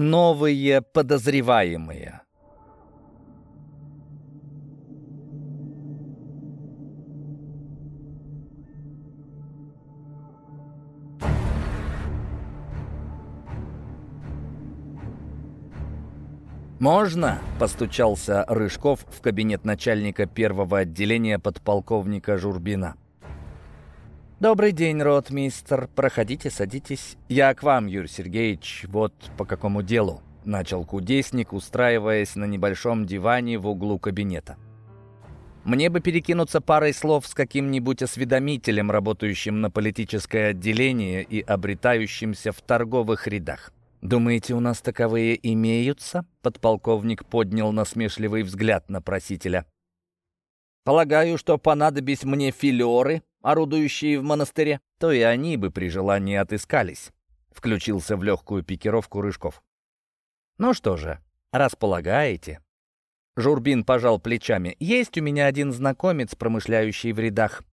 Новые подозреваемые. «Можно?» — постучался Рыжков в кабинет начальника первого отделения подполковника Журбина. «Добрый день, ротмистер. Проходите, садитесь. Я к вам, Юрий Сергеевич. Вот по какому делу?» — начал кудесник, устраиваясь на небольшом диване в углу кабинета. «Мне бы перекинуться парой слов с каким-нибудь осведомителем, работающим на политическое отделение и обретающимся в торговых рядах. «Думаете, у нас таковые имеются?» Подполковник поднял насмешливый взгляд на просителя. «Полагаю, что понадобись мне филеры, орудующие в монастыре, то и они бы при желании отыскались», — включился в легкую пикировку Рыжков. «Ну что же, располагаете?» Журбин пожал плечами. «Есть у меня один знакомец, промышляющий в рядах.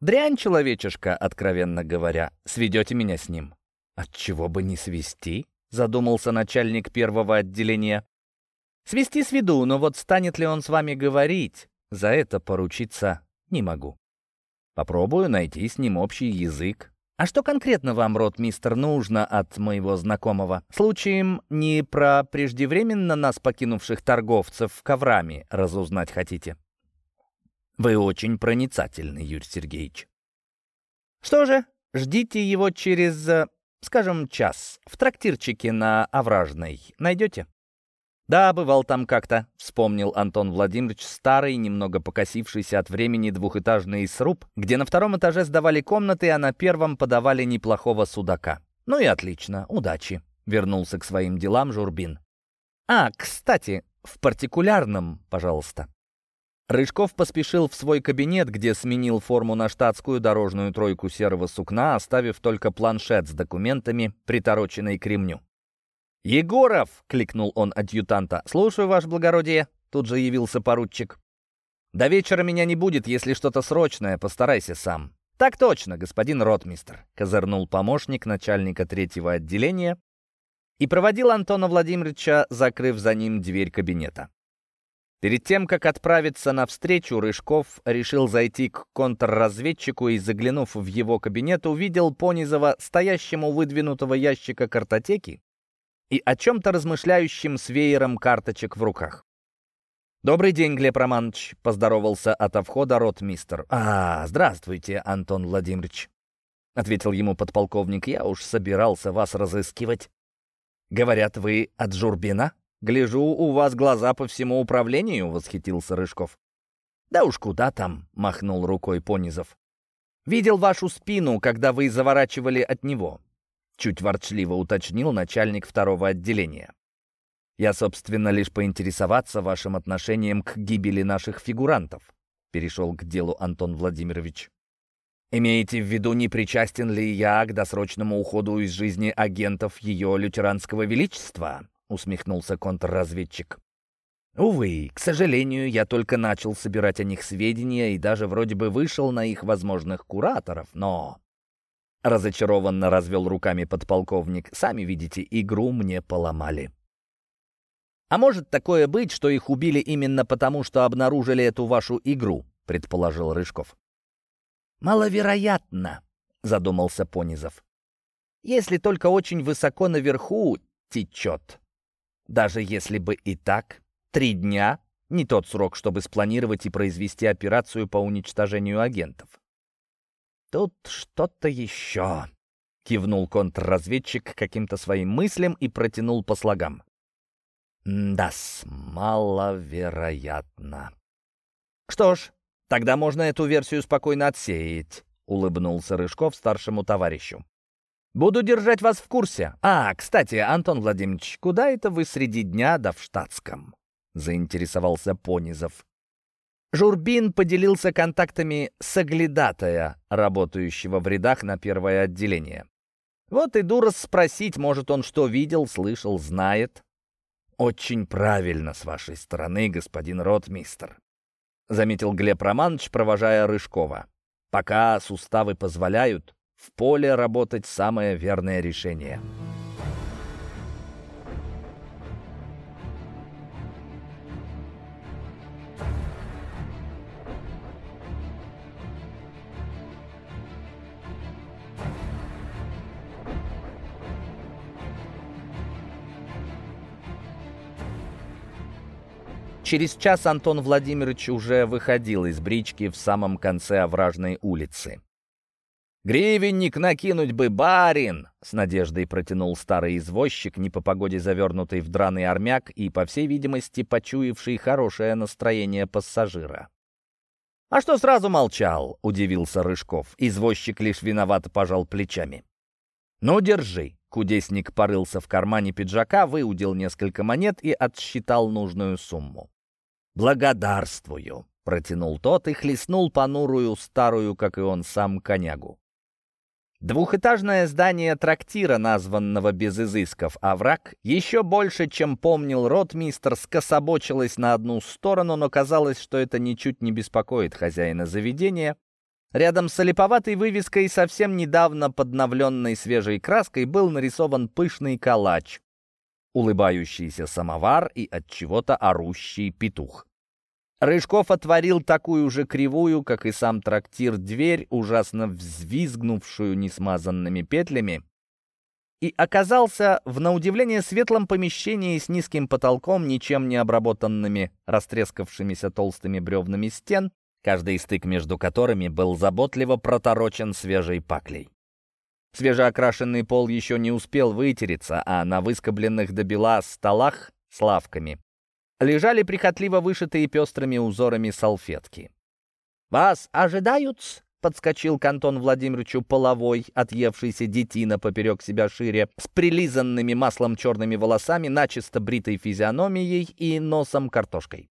Дрянь человечешка, откровенно говоря. Сведете меня с ним?» «Отчего бы не свести?» — задумался начальник первого отделения. «Свести сведу, но вот станет ли он с вами говорить, за это поручиться не могу. Попробую найти с ним общий язык. А что конкретно вам, ротмистер, нужно от моего знакомого? Случаем не про преждевременно нас покинувших торговцев коврами разузнать хотите?» «Вы очень проницательны, Юрий Сергеевич». «Что же, ждите его через э, Скажем, час. В трактирчике на Овражной. Найдете?» «Да, бывал там как-то», — вспомнил Антон Владимирович старый, немного покосившийся от времени двухэтажный сруб, где на втором этаже сдавали комнаты, а на первом подавали неплохого судака. «Ну и отлично, удачи», — вернулся к своим делам Журбин. «А, кстати, в партикулярном, пожалуйста». Рыжков поспешил в свой кабинет, где сменил форму на штатскую дорожную тройку серого сукна, оставив только планшет с документами, притороченный к ремню. «Егоров!» — кликнул он адъютанта. «Слушаю, ваше благородие!» — тут же явился поручик. «До вечера меня не будет, если что-то срочное, постарайся сам». «Так точно, господин ротмистр», — козырнул помощник начальника третьего отделения и проводил Антона Владимировича, закрыв за ним дверь кабинета. Перед тем, как отправиться навстречу, Рыжков решил зайти к контрразведчику и, заглянув в его кабинет, увидел Понизова стоящим у выдвинутого ящика картотеки и о чем-то размышляющим с веером карточек в руках. «Добрый день, Глеб Романович», — поздоровался от входа ротмистер. «А, здравствуйте, Антон Владимирович», — ответил ему подполковник. «Я уж собирался вас разыскивать. Говорят, вы от Журбина?» «Гляжу, у вас глаза по всему управлению», — восхитился Рыжков. «Да уж куда там», — махнул рукой Понизов. «Видел вашу спину, когда вы заворачивали от него», — чуть ворчливо уточнил начальник второго отделения. «Я, собственно, лишь поинтересоваться вашим отношением к гибели наших фигурантов», — перешел к делу Антон Владимирович. «Имеете в виду, не причастен ли я к досрочному уходу из жизни агентов ее лютеранского величества?» — усмехнулся контрразведчик. «Увы, к сожалению, я только начал собирать о них сведения и даже вроде бы вышел на их возможных кураторов, но...» Разочарованно развел руками подполковник. «Сами видите, игру мне поломали». «А может такое быть, что их убили именно потому, что обнаружили эту вашу игру?» — предположил Рыжков. «Маловероятно», — задумался Понизов. «Если только очень высоко наверху течет. Даже если бы и так, три дня — не тот срок, чтобы спланировать и произвести операцию по уничтожению агентов. «Тут что-то еще», — кивнул контрразведчик каким-то своим мыслям и протянул по слогам. «Да-с, маловероятно». «Что ж, тогда можно эту версию спокойно отсеять», — улыбнулся Рыжков старшему товарищу. Буду держать вас в курсе. А, кстати, Антон Владимирович, куда это вы среди дня да в штатском?» Заинтересовался Понизов. Журбин поделился контактами соглядатая, работающего в рядах на первое отделение. Вот иду расспросить, может, он что видел, слышал, знает. «Очень правильно с вашей стороны, господин ротмистер», — заметил Глеб Романович, провожая Рыжкова. «Пока суставы позволяют, в поле работать самое верное решение. Через час Антон Владимирович уже выходил из брички в самом конце овражной улицы. «Гривенник накинуть бы, барин!» — с надеждой протянул старый извозчик, не по погоде завернутый в драный армяк и, по всей видимости, почуявший хорошее настроение пассажира. «А что сразу молчал?» — удивился Рыжков. Извозчик лишь виновато пожал плечами. «Ну, держи». Кудесник порылся в кармане пиджака, выудил несколько монет и отсчитал нужную сумму. «Благодарствую», — протянул тот и хлестнул понурую старую, как и он сам, конягу. Двухэтажное здание трактира, названного без изысков «Овраг», еще больше, чем помнил ротмистр, скособочилось на одну сторону, но казалось, что это ничуть не беспокоит хозяина заведения. Рядом с олиповатой вывеской, совсем недавно подновленной свежей краской, был нарисован пышный калач, улыбающийся самовар и от чего-то орущий петух. Рыжков отворил такую же кривую, как и сам трактир, дверь, ужасно взвизгнувшую несмазанными петлями, и оказался в, на удивление, светлом помещении с низким потолком, ничем не обработанными, растрескавшимися толстыми бревнами стен, каждый стык между которыми был заботливо проторочен свежей паклей. Свежеокрашенный пол еще не успел вытереться, а на выскобленных до бела столах с лавками лежали прихотливо вышитые пестрыми узорами салфетки. «Вас ожидают?» — подскочил к Антону Владимировичу половой, отъевшийся детина поперек себя шире, с прилизанными маслом черными волосами, начисто бритой физиономией и носом картошкой.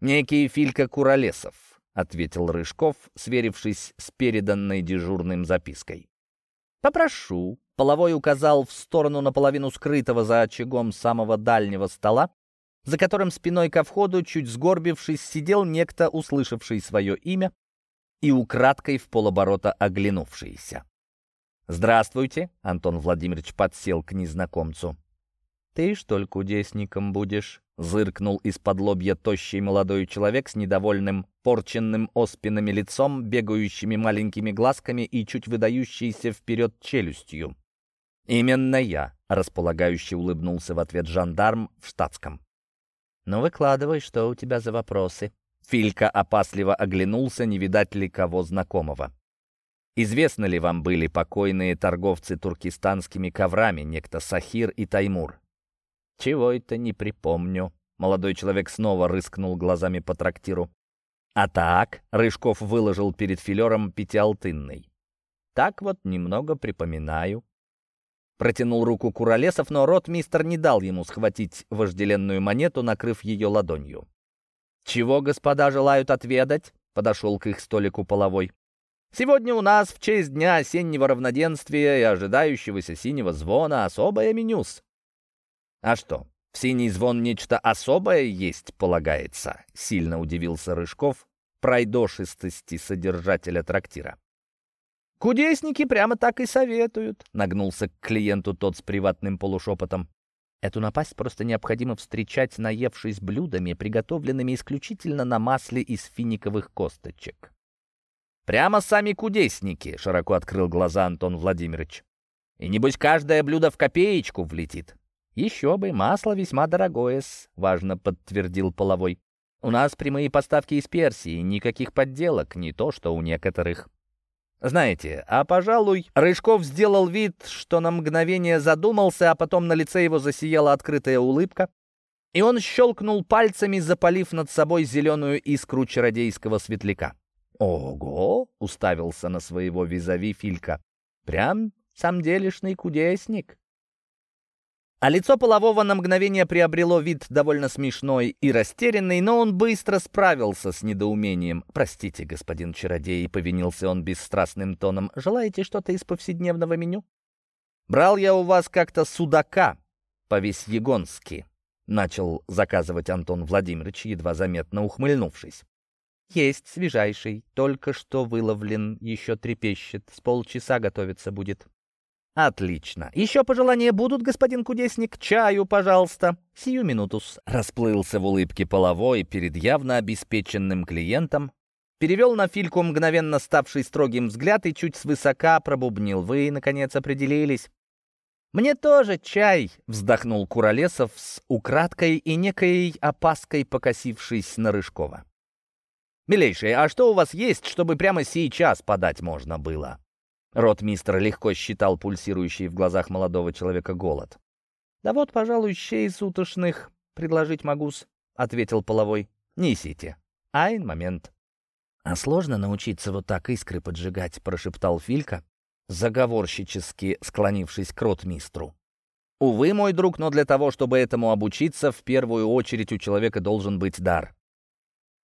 «Некий Филька Куролесов», — ответил Рыжков, сверившись с переданной дежурным запиской. «Попрошу», — половой указал в сторону наполовину скрытого за очагом самого дальнего стола, за которым спиной ко входу, чуть сгорбившись, сидел некто, услышавший свое имя и украдкой в полоборота оглянувшийся. «Здравствуйте!» — Антон Владимирович подсел к незнакомцу. «Ты, что ли, кудесником будешь?» — зыркнул из-под лобья тощий молодой человек с недовольным, порченным оспинами лицом, бегающими маленькими глазками и чуть выдающейся вперед челюстью. «Именно я», — располагающий улыбнулся в ответ жандарм в штатском. «Ну, выкладывай, что у тебя за вопросы?» Филька опасливо оглянулся, не видать ли кого знакомого. «Известно ли вам были покойные торговцы туркестанскими коврами, некто Сахир и Таймур?» «Чего это не припомню». Молодой человек снова рыскнул глазами по трактиру. «А так?» — Рыжков выложил перед филером пятиалтынный. «Так вот немного припоминаю». Протянул руку Куролесов, но ротмистер не дал ему схватить вожделенную монету, накрыв ее ладонью. «Чего господа желают отведать?» — подошел к их столику половой. «Сегодня у нас в честь Дня осеннего равноденствия и ожидающегося синего звона особое менюс». «А что, в синий звон нечто особое есть, полагается?» — сильно удивился Рыжков, пройдошистости содержателя трактира. «Кудесники прямо так и советуют», — нагнулся к клиенту тот с приватным полушепотом. Эту напасть просто необходимо встречать, наевшись блюдами, приготовленными исключительно на масле из финиковых косточек. «Прямо сами кудесники», — широко открыл глаза Антон Владимирович. «И небось каждое блюдо в копеечку влетит». «Еще бы, масло весьма дорогое-с», — важно подтвердил Половой. «У нас прямые поставки из Персии, никаких подделок, не то что у некоторых». Знаете, а, пожалуй, Рыжков сделал вид, что на мгновение задумался, а потом на лице его засияла открытая улыбка, и он щелкнул пальцами, запалив над собой зеленую искру чародейского светляка. «Ого!» — уставился на своего визави Филька. «Прям самделишный кудесник!» А лицо полового на мгновение приобрело вид довольно смешной и растерянный, но он быстро справился с недоумением. «Простите, господин чародей», — повинился он бесстрастным тоном, — «желаете что-то из повседневного меню?» «Брал я у вас как-то судака по-весьегонски», — начал заказывать Антон Владимирович, едва заметно ухмыльнувшись. «Есть свежайший, только что выловлен, еще трепещет, с полчаса готовиться будет». «Отлично. Еще пожелания будут, господин кудесник? Чаю, пожалуйста». «Сию минутус». Расплылся в улыбке половой перед явно обеспеченным клиентом, перевел на Фильку мгновенно ставший строгим взгляд и чуть свысока пробубнил. «Вы, наконец, определились?» «Мне тоже чай!» — вздохнул Куролесов с украдкой и некой опаской покосившись на Рыжкова. «Милейший, а что у вас есть, чтобы прямо сейчас подать можно было?» Ротмистр легко считал пульсирующий в глазах молодого человека голод. «Да вот, пожалуй, щей сутошных предложить могу-с», — ответил половой. «Несите. Айн момент». «А сложно научиться вот так искры поджигать», — прошептал Филька, заговорщически склонившись к ротмистру. «Увы, мой друг, но для того, чтобы этому обучиться, в первую очередь у человека должен быть дар.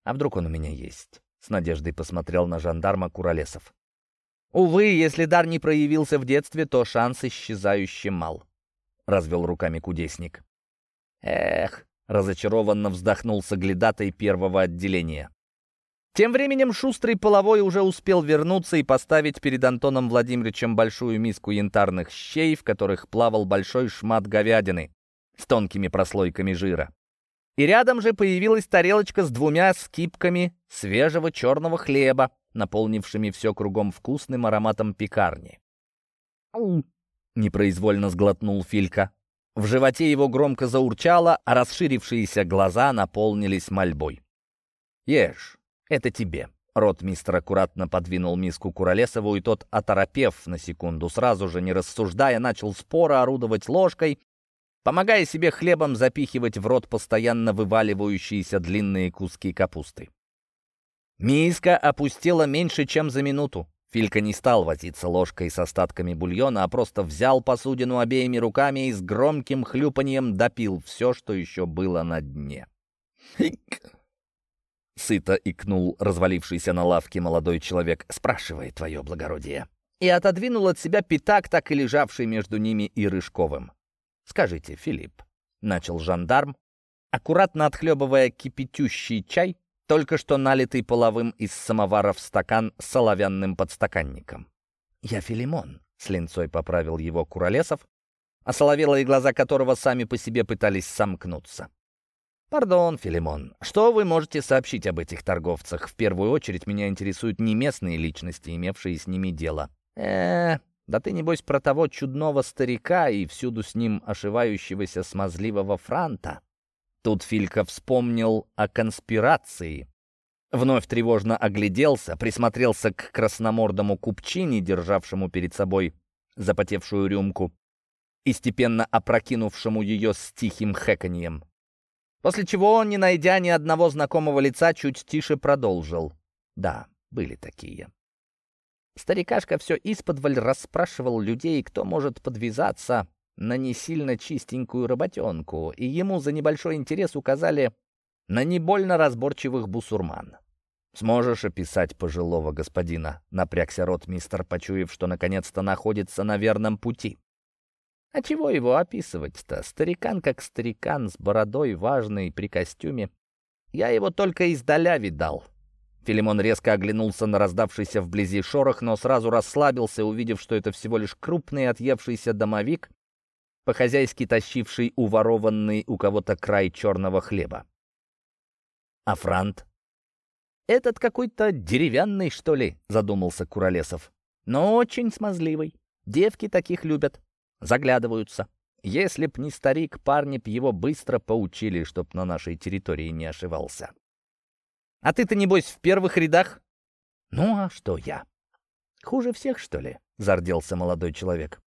А вдруг он у меня есть?» — с надеждой посмотрел на жандарма Куролесов. «Увы, если дар не проявился в детстве, то шанс исчезающий мал», — развел руками кудесник. «Эх», — разочарованно вздохнул соглядатай первого отделения. Тем временем шустрый половой уже успел вернуться и поставить перед Антоном Владимировичем большую миску янтарных щей, в которых плавал большой шмат говядины с тонкими прослойками жира. И рядом же появилась тарелочка с двумя скипками свежего черного хлеба, наполнившими все кругом вкусным ароматом пекарни. Непроизвольно сглотнул Филька. В животе его громко заурчало, а расширившиеся глаза наполнились мольбой. «Ешь!» «Это тебе». Ротмистр аккуратно подвинул миску Куролесову, и тот, оторопев на секунду, сразу же, не рассуждая, начал споро орудовать ложкой, помогая себе хлебом запихивать в рот постоянно вываливающиеся длинные куски капусты. Миска опустила меньше, чем за минуту. Филька не стал возиться ложкой с остатками бульона, а просто взял посудину обеими руками и с громким хлюпаньем допил все, что еще было на дне. Сыто икнул развалившийся на лавке молодой человек. «Спрашивай, твое благородие». И отодвинул от себя пятак, так и лежавший между ними и Рыжковым. «Скажите, Филипп», — начал жандарм, аккуратно отхлебывая кипятющий чай, только что налитый половым из самовара в стакан с соловянным подстаканником. «Я Филимон», — с линцой поправил его Куролесов, а соловелые глаза которого сами по себе пытались сомкнуться. «Пардон, Филимон, что вы можете сообщить об этих торговцах? В первую очередь меня интересуют не местные личности, имевшие с ними дело». «Э, да ты, небось, про того чудного старика и всюду с ним ошивающегося смазливого франта». Тут Филька вспомнил о конспирации. Вновь тревожно огляделся, присмотрелся к красномордому купчине, державшему перед собой запотевшую рюмку, и степенно опрокинувшему ее с тихим хэканьем. После чего не найдя ни одного знакомого лица, чуть тише продолжил. Да, были такие. Старикашка все исподволь расспрашивал людей, кто может подвязаться на не сильно чистенькую работенку, и ему за небольшой интерес указали на не больно разборчивых бусурман. «Сможешь описать пожилого господина?» — напрягся рот мистер, почуяв, что наконец-то находится на верном пути. А чего его описывать-то? Старикан как старикан, с бородой важный, при костюме. Я его только издаля видал. Филимон резко оглянулся на раздавшийся вблизи шорох, но сразу расслабился, увидев, что это всего лишь крупный отъевшийся домовик, по-хозяйски тащивший уворованный у кого-то край черного хлеба. А Франт? «Этот какой-то деревянный, что ли?» — задумался Куролесов. «Но очень смазливый. Девки таких любят. Заглядываются. Если б не старик, парни б его быстро поучили, чтоб на нашей территории не ошивался. А ты-то, небось, в первых рядах? Ну, а что я? Хуже всех, что ли? Зарделся молодой человек.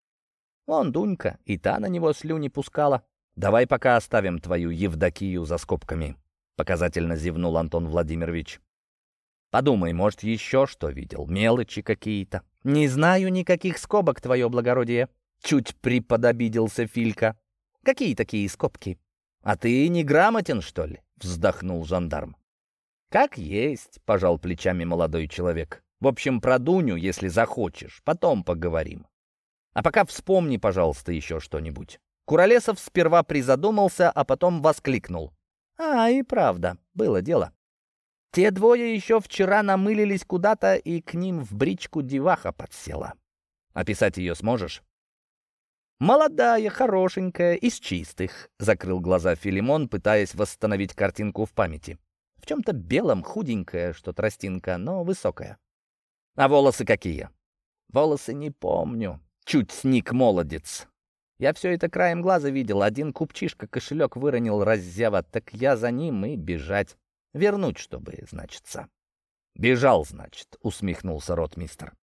Вон Дунька, и та на него слюни пускала. Давай пока оставим твою Евдокию за скобками. Показательно зевнул Антон Владимирович. Подумай, может, еще что видел, мелочи какие-то. Не знаю никаких скобок, твое благородие. Чуть приподобиделся Филька. «Какие такие скобки?» «А ты неграмотен, что ли?» — вздохнул жандарм. «Как есть», — пожал плечами молодой человек. «В общем, про Дуню, если захочешь, потом поговорим. А пока вспомни, пожалуйста, еще что-нибудь». Куролесов сперва призадумался, а потом воскликнул. «А, и правда, было дело. Те двое еще вчера намылились куда-то, и к ним в бричку деваха подсела. Описать ее сможешь?» «Молодая, хорошенькая, из чистых», — закрыл глаза Филимон, пытаясь восстановить картинку в памяти. «В чем-то белом, худенькая, что тростинка, но высокая». «А волосы какие?» «Волосы не помню. Чуть сник молодец. Я все это краем глаза видел. Один купчишка кошелек выронил раззява, так я за ним и бежать. Вернуть, чтобы, значится. «Бежал, значит», — усмехнулся ротмистер.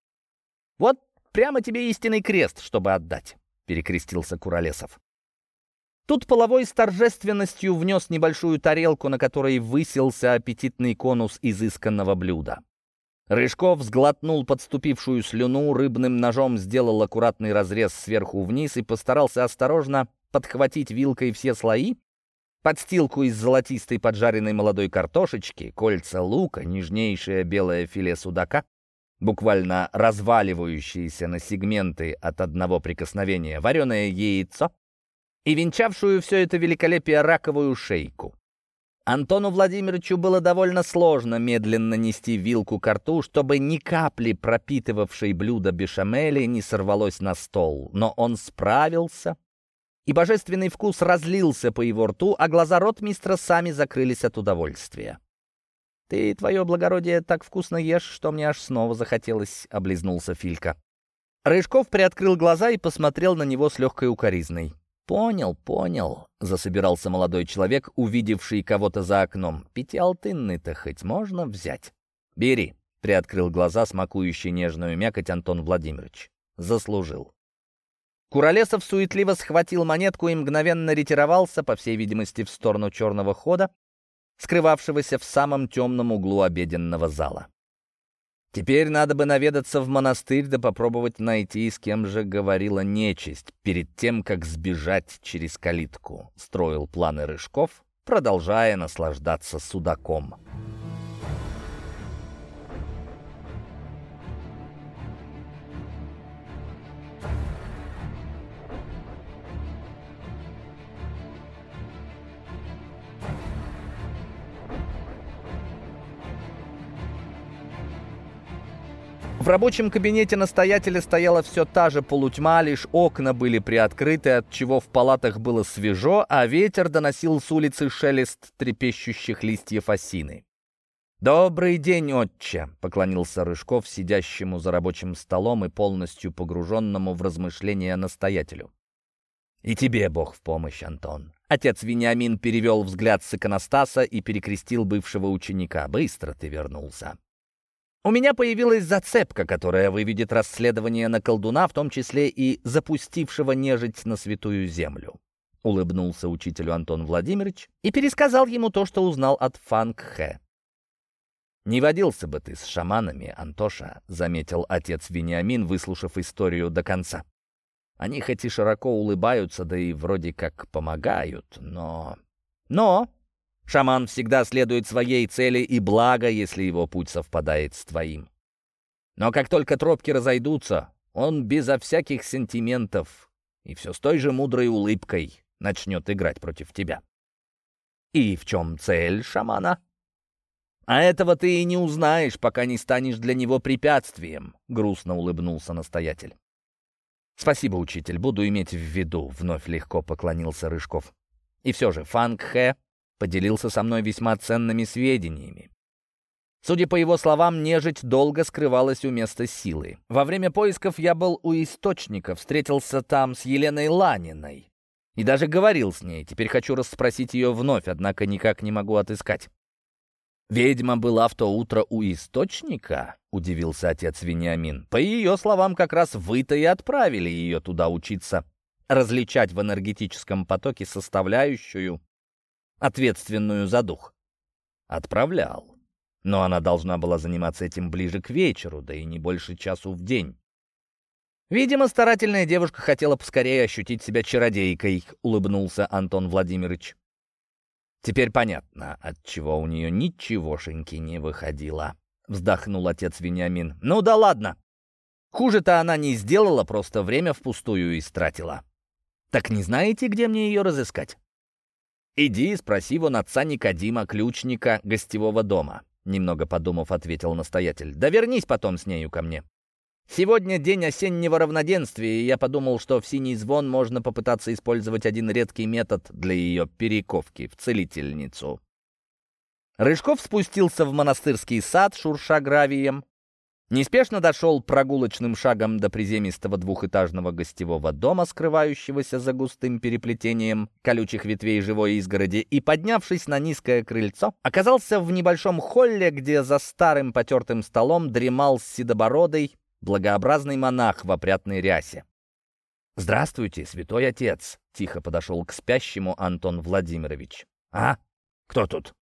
«Вот прямо тебе истинный крест, чтобы отдать», — перекрестился Куролесов. Тут половой с торжественностью внес небольшую тарелку, на которой высился аппетитный конус изысканного блюда. Рыжков сглотнул подступившую слюну, рыбным ножом сделал аккуратный разрез сверху вниз и постарался осторожно подхватить вилкой все слои, подстилку из золотистой поджаренной молодой картошечки, кольца лука, нежнейшее белое филе судака, буквально разваливающиеся на сегменты от одного прикосновения, вареное яйцо и венчавшую все это великолепие раковую шейку. Антону Владимировичу было довольно сложно медленно нести вилку к рту, чтобы ни капли пропитывавшей блюдо бешамели не сорвалось на стол. Но он справился, и божественный вкус разлился по его рту, а глаза ротмистра сами закрылись от удовольствия. «Ты, твое благородие, так вкусно ешь, что мне аж снова захотелось», — облизнулся Филька. Рыжков приоткрыл глаза и посмотрел на него с легкой укоризной. «Понял, понял», — засобирался молодой человек, увидевший кого-то за окном. «Пятиалтынный-то хоть можно взять?» «Бери», — приоткрыл глаза, смакующий нежную мякоть Антон Владимирович. «Заслужил». Куролесов суетливо схватил монетку и мгновенно ретировался, по всей видимости, в сторону черного хода, скрывавшегося в самом темном углу обеденного зала. Теперь надо бы наведаться в монастырь да попробовать найти, с кем же говорила нечисть, перед тем, как сбежать через калитку. Строил планы Рыжков, продолжая наслаждаться судаком. Рабочем кабинете настоятеля стояла все та же полутьма, лишь окна были приоткрыты, от чего в палатах было свежо, а ветер доносил с улицы шелест трепещущих листьев осины. «Добрый день, отче!» — поклонился Рыжков, сидящему за рабочим столом и полностью погруженному в размышления настоятелю. «И тебе, Бог, в помощь, Антон!» Отец Вениамин перевел взгляд с иконостаса и перекрестил бывшего ученика. «Быстро ты вернулся!» У меня появилась зацепка, которая выведет расследование на колдуна, в том числе и запустившего нежить на святую землю. Улыбнулся учителю Антон Владимирович и пересказал ему то, что узнал от Фанг Хэ. «Не водился бы ты с шаманами, Антоша», — заметил отец Вениамин, выслушав историю до конца. «Они хоть и широко улыбаются, да и вроде как помогают, но...» «Но», Шаман всегда следует своей цели и благо, если его путь совпадает с твоим. Но как только тропки разойдутся, он безо всяких сентиментов и все с той же мудрой улыбкой начнет играть против тебя. И в чем цель шамана? А этого ты и не узнаешь, пока не станешь для него препятствием, грустно улыбнулся настоятель. Спасибо, учитель, буду иметь в виду, вновь легко поклонился Рыжков. И все же Фанг Хэ поделился со мной весьма ценными сведениями. Судя по его словам, нежить долго скрывалась у места силы. Во время поисков я был у источника, встретился там с Еленой Ланиной. И даже говорил с ней. Теперь хочу расспросить ее вновь, однако никак не могу отыскать. «Ведьма была в то утро у источника?» — удивился отец Вениамин. «По ее словам, как раз вы-то и отправили ее туда учиться различать в энергетическом потоке составляющую, ответственную за дух. Отправлял. Но она должна была заниматься этим ближе к вечеру, да и не больше часу в день. «Видимо, старательная девушка хотела поскорее ощутить себя чародейкой», — улыбнулся Антон Владимирович. «Теперь понятно, от чего у нее ничегошеньки не выходило», — вздохнул отец Вениамин. «Ну да ладно. Хуже-то она не сделала, просто время впустую истратила. Так не знаете, где мне ее разыскать?» «Иди и спроси вон отца Никодима, ключника гостевого дома», немного подумав, ответил настоятель. «Да вернись потом с нею ко мне». Сегодня день осеннего равноденствия, и я подумал, что в синий звон можно попытаться использовать один редкий метод для ее перековки в целительницу. Рыжков спустился в монастырский сад, шурша гравием, Неспешно дошел прогулочным шагом до приземистого двухэтажного гостевого дома, скрывающегося за густым переплетением колючих ветвей живой изгороди, и, поднявшись на низкое крыльцо, оказался в небольшом холле, где за старым потертым столом дремал седобородый, благообразный монах в опрятной рясе. «Здравствуйте, святой отец!» — тихо подошел к спящему Антон Владимирович. «А? Кто тут?»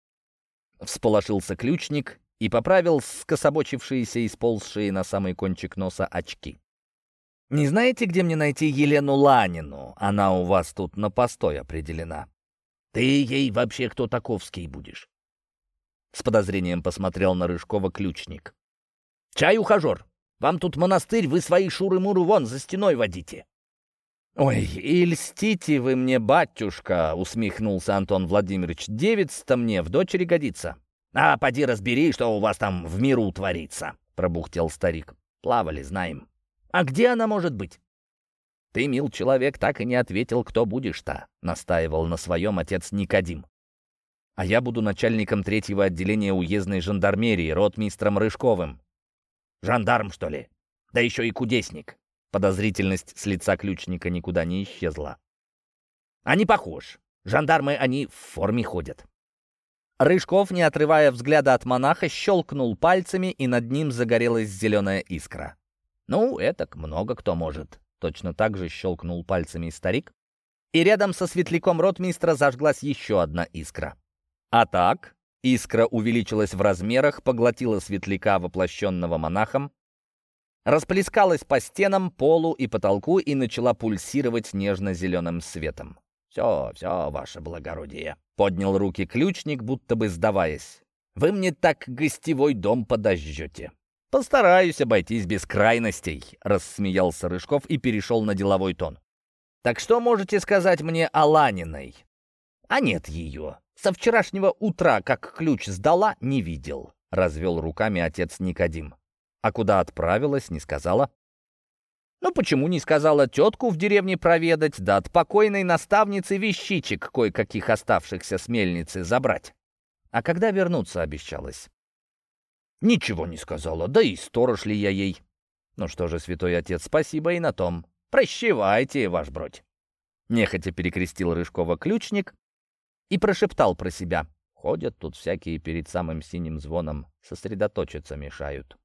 Всполошился ключник и поправил скособочившиеся и сползшие на самый кончик носа очки. «Не знаете, где мне найти Елену Ланину? Она у вас тут на постой определена». «Ты ей вообще кто таковский будешь?» С подозрением посмотрел на Рыжкова ключник. «Чай, ухажер! Вам тут монастырь, вы свои шуры-муры вон за стеной водите!» «Ой, и льстите вы мне, батюшка!» — усмехнулся Антон Владимирович. «Девица-то мне в дочери годится». «А поди разбери, что у вас там в миру творится», — пробухтел старик. «Плавали, знаем». «А где она может быть?» «Ты, мил человек, так и не ответил, кто будешь-то», — настаивал на своем отец Никодим. «А я буду начальником третьего отделения уездной жандармерии, ротмистром Рыжковым». «Жандарм, что ли? Да еще и кудесник». Подозрительность с лица ключника никуда не исчезла. «Они похож. Жандармы, они в форме ходят. Рыжков, не отрывая взгляда от монаха, щелкнул пальцами, и над ним загорелась зеленая искра. «Ну, это много кто может». Точно так же щелкнул пальцами старик, и рядом со светляком ротмистра зажглась еще одна искра. А так, искра увеличилась в размерах, поглотила светляка, воплощенного монахом, расплескалась по стенам, полу и потолку и начала пульсировать нежно-зеленым светом. «Все, все, ваше благородие», — поднял руки ключник, будто бы сдаваясь. «Вы мне так гостевой дом подожжете». «Постараюсь обойтись без крайностей», — рассмеялся Рыжков и перешел на деловой тон. «Так что можете сказать мне о Ланиной?» «А нет ее. Со вчерашнего утра, как ключ сдала, не видел», — развел руками отец Никодим. «А куда отправилась, не сказала?» Ну почему не сказала тетку в деревне проведать, да от покойной наставницы вещичек кое-каких оставшихся с мельницы забрать? А когда вернуться обещалась? Ничего не сказала, да и сторож ли я ей? Ну что же, святой отец, спасибо и на том. Прощевайте, ваш бродь. Нехотя перекрестил Рыжкова ключник и прошептал про себя. Ходят тут всякие перед самым синим звоном, сосредоточиться мешают.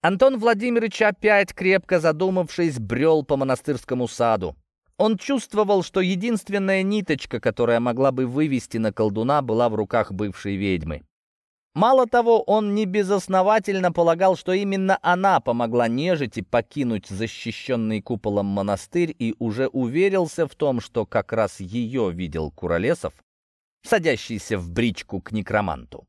Антон Владимирович опять, крепко задумавшись, брел по монастырскому саду. Он чувствовал, что единственная ниточка, которая могла бы вывести на колдуна, была в руках бывшей ведьмы. Мало того, он небезосновательно полагал, что именно она помогла нежити покинуть защищенный куполом монастырь и уже уверился в том, что как раз ее видел Куролесов, садящийся в бричку к некроманту.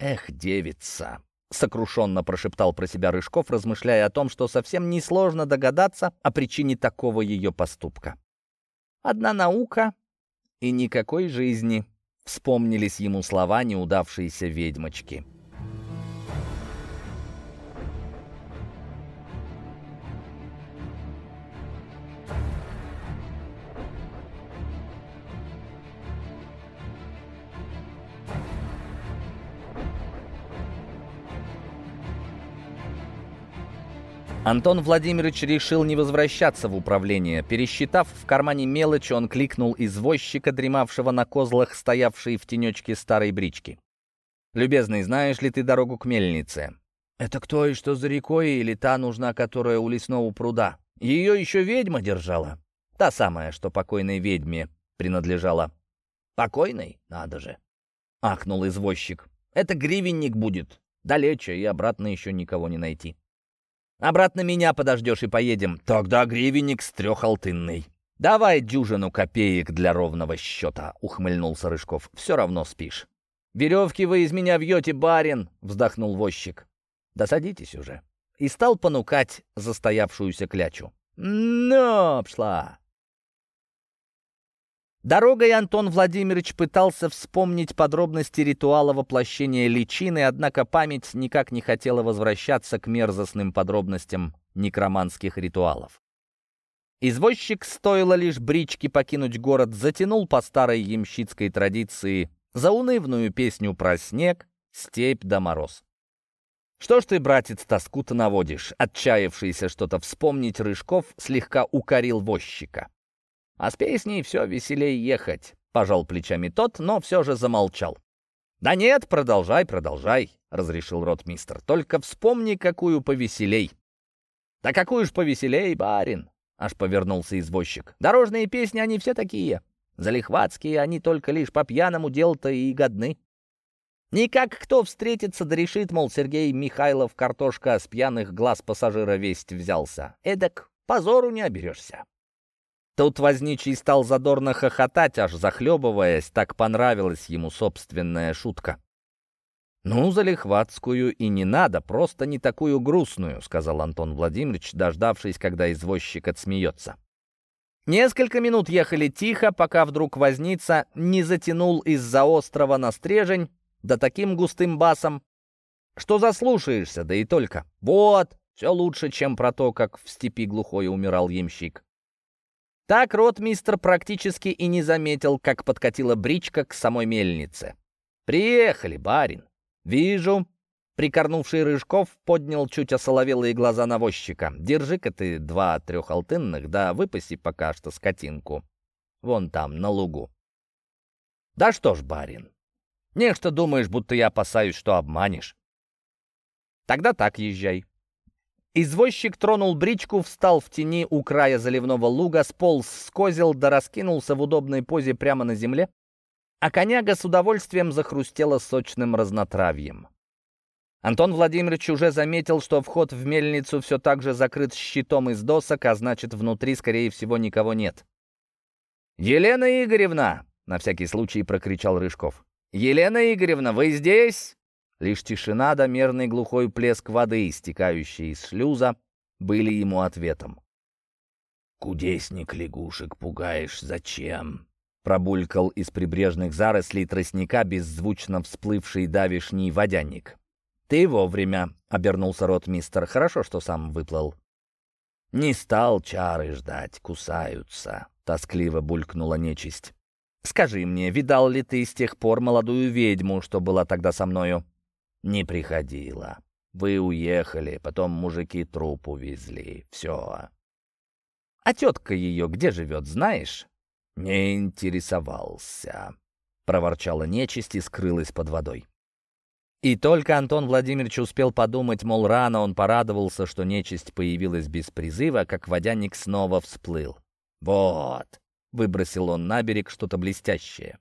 «Эх, девица!» Сокрушенно прошептал про себя Рыжков, размышляя о том, что совсем несложно догадаться о причине такого ее поступка. Одна наука и никакой жизни. Вспомнились ему слова неудавшейся ведьмочки. Антон Владимирович решил не возвращаться в управление. Пересчитав в кармане мелочь, он кликнул извозчика, дремавшего на козлах, стоявшей в тенечке старой брички. «Любезный, знаешь ли ты дорогу к мельнице?» «Это кто и что за рекой, или та нужна, которая у лесного пруда? Ее еще ведьма держала?» «Та самая, что покойной ведьме принадлежала». «Покойной? Надо же!» — ахнул извозчик. «Это гривенник будет. Далече, и обратно еще никого не найти». Обратно меня подождешь и поедем. Тогда гривенник с трехалтынный. Давай дюжину копеек для ровного счета, ухмыльнулся Рыжков. Все равно спишь. Веревки вы из меня вьете, барин, вздохнул возчик. Да садитесь уже. И стал понукать застоявшуюся клячу. Но, пшла. Дорогой Антон Владимирович пытался вспомнить подробности ритуала воплощения личины, однако память никак не хотела возвращаться к мерзостным подробностям некроманских ритуалов. Извозчик, стоило лишь бричке покинуть город, затянул по старой ямщицкой традиции заунывную песню про снег, степь да мороз. «Что ж ты, братец, тоску-то наводишь?» Отчаявшийся что-то вспомнить, Рыжков слегка укорил возчика. «А с песней все веселей ехать», — пожал плечами тот, но все же замолчал. «Да нет, продолжай, продолжай», — разрешил ротмистр. «Только вспомни, какую повеселей». «Да какую ж повеселей, барин!» — аж повернулся извозчик. «Дорожные песни, они все такие. Залихватские, они только лишь по пьяному делу-то и годны. Никак кто встретится, да решит, мол, Сергей Михайлов картошка с пьяных глаз пассажира весть взялся. Эдак позору не оберешься. Тут возничий стал задорно хохотать, аж захлебываясь, так понравилась ему собственная шутка. «Ну, залихватскую и не надо, просто не такую грустную», — сказал Антон Владимирович, дождавшись, когда извозчик отсмеется. Несколько минут ехали тихо, пока вдруг возница не затянул из-за острова на стрежень, да таким густым басом, что заслушаешься, да и только. Вот, все лучше, чем про то, как в степи глухой умирал ямщик. Так ротмистр практически и не заметил, как подкатила бричка к самой мельнице. «Приехали, барин!» «Вижу!» Прикорнувший Рыжков поднял чуть осоловелые глаза навозчика. «Держи-ка ты два трехалтынных, да выпаси пока что скотинку. Вон там, на лугу». «Да что ж, барин, Нечто думаешь, будто я опасаюсь, что обманешь. Тогда так езжай. Извозчик тронул бричку, встал в тени у края заливного луга, сполз с козел да раскинулся в удобной позе прямо на земле, а коняга с удовольствием захрустела сочным разнотравьем. Антон Владимирович уже заметил, что вход в мельницу все так же закрыт щитом из досок, а значит, внутри, скорее всего, никого нет. «Елена Игоревна!» — на всякий случай прокричал Рыжков. «Елена Игоревна, вы здесь?» Лишь тишина да мерный глухой плеск воды, истекающий из шлюза, были ему ответом. «Кудесник лягушек пугаешь зачем?» Пробулькал из прибрежных зарослей тростника беззвучно всплывший давишний водяник. «Ты вовремя», — обернулся ротмистер. «Хорошо, что сам выплыл». «Не стал чары ждать, кусаются», — тоскливо булькнула нечисть. Скажи мне, видал ли ты с тех пор молодую ведьму, что была тогда со мною?» «Не приходила. Вы уехали, потом мужики труп увезли. Все». «А тетка ее где живет, знаешь?» «Не интересовался», — проворчала нечисть и скрылась под водой. И только Антон Владимирович успел подумать, мол, рано он порадовался, что нечисть появилась без призыва, как водяник снова всплыл. «Вот, Выбросил он на берег что-то блестящее.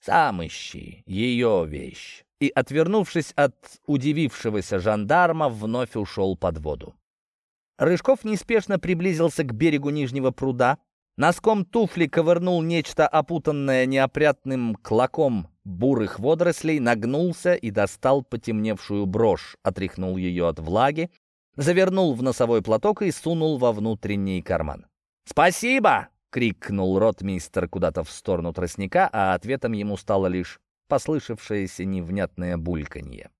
«Сам ищи, ее вещь». И, отвернувшись от удивившегося жандарма, вновь ушел под воду. Рыжков неспешно приблизился к берегу нижнего пруда, носком туфли ковырнул нечто опутанное неопрятным клоком бурых водорослей, нагнулся и достал потемневшую брошь, отряхнул ее от влаги, завернул в носовой платок и сунул во внутренний карман. «Спасибо!» — крикнул ротмистер куда-то в сторону тростника, а ответом ему стало лишь послышавшееся невнятное бульканье.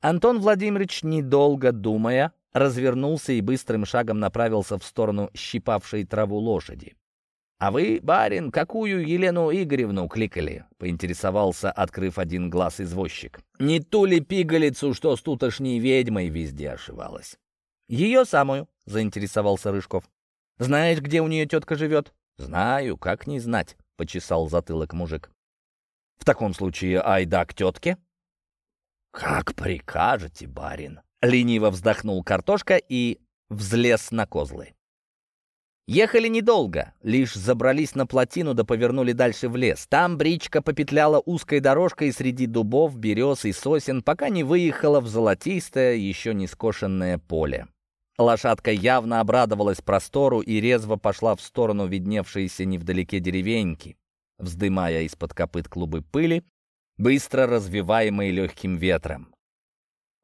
Антон Владимирович, недолго думая, развернулся и быстрым шагом направился в сторону щипавшей траву лошади. «А вы, барин, какую Елену Игоревну кликали?» — поинтересовался, открыв один глаз извозчик. «Не ту ли пигалицу, что с тутошней ведьмой везде ошивалась?» «Ее самую», — заинтересовался Рыжков. Знаешь, где у нее тетка живет?» «Знаю, как не знать», — почесал затылок мужик. «В таком случае айда к тетке?» «Как прикажете, барин!» — лениво вздохнул картошка и взлез на козлы. Ехали недолго, лишь забрались на плотину да повернули дальше в лес. Там бричка попетляла узкой дорожкой среди дубов, берез и сосен, пока не выехала в золотистое, еще не скошенное поле. Лошадка явно обрадовалась простору и резво пошла в сторону видневшейся невдалеке деревеньки, вздымая из-под копыт клубы пыли, быстро развиваемой легким ветром.